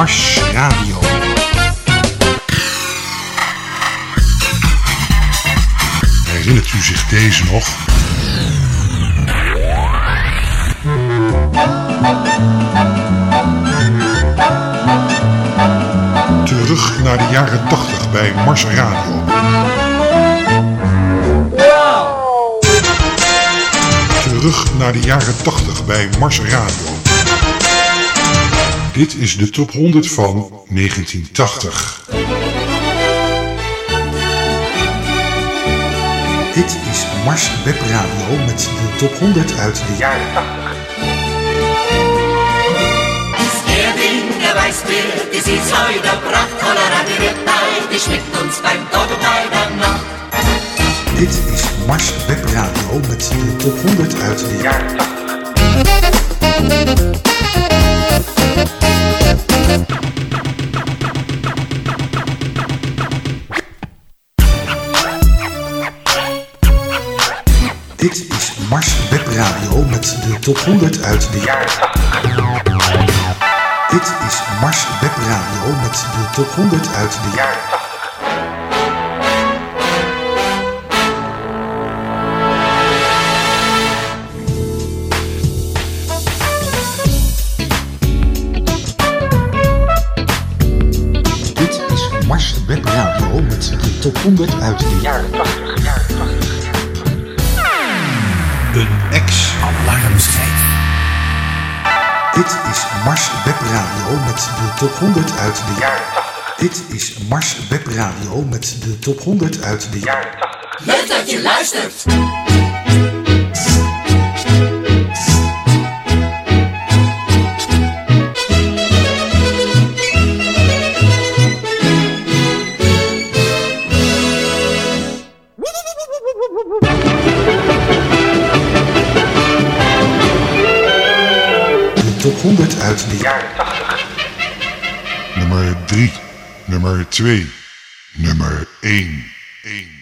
Mars Radio. Herinnert u zich deze nog? Terug naar de jaren 80 bij Mars Radio. Terug naar de jaren 80 bij Mars Radio. Dit is de top 100 van 1980. Dit is Mars Web Radio met de top 100 uit de jaren 80. Der Dinge weiß wird, es ist heute prachtvoller Radioteil, die schmeckt uns beim Tod Nacht. Dit is Mars Web Radio met de top 100 uit de jaren Dit is Mars Web Radio met de top 100 uit de jaren 80. Dit is Mars Web Radio met de top 100 uit de jaren 80. Dit is Mars Web Radio met de top 100 uit de jaren 80. Jaren 80. Een ex. Alarmschijf. Dit is Mars Web Radio met de top 100 uit de jaren 80. Dit is Mars Web Radio met de top 100 uit de jaren 80. Leuk dat je luistert. 100 uit de jaren 80. Nummer 3, nummer 2, nummer 1. 1, 1.